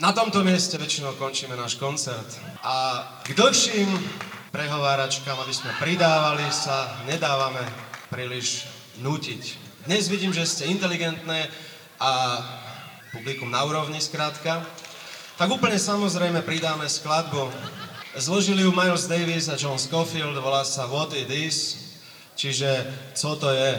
Na tomto mieste väčšinou končíme náš koncert. A k dlhším prehováračkám, aby sme pridávali, sa nedávame príliš nútiť. Dnes vidím, že ste inteligentné a publikum na úrovni skrátka. Tak úplne samozrejme pridáme skladbu. Zložili ju Miles Davis a John Scofield, volá sa What It Is, čiže co to je.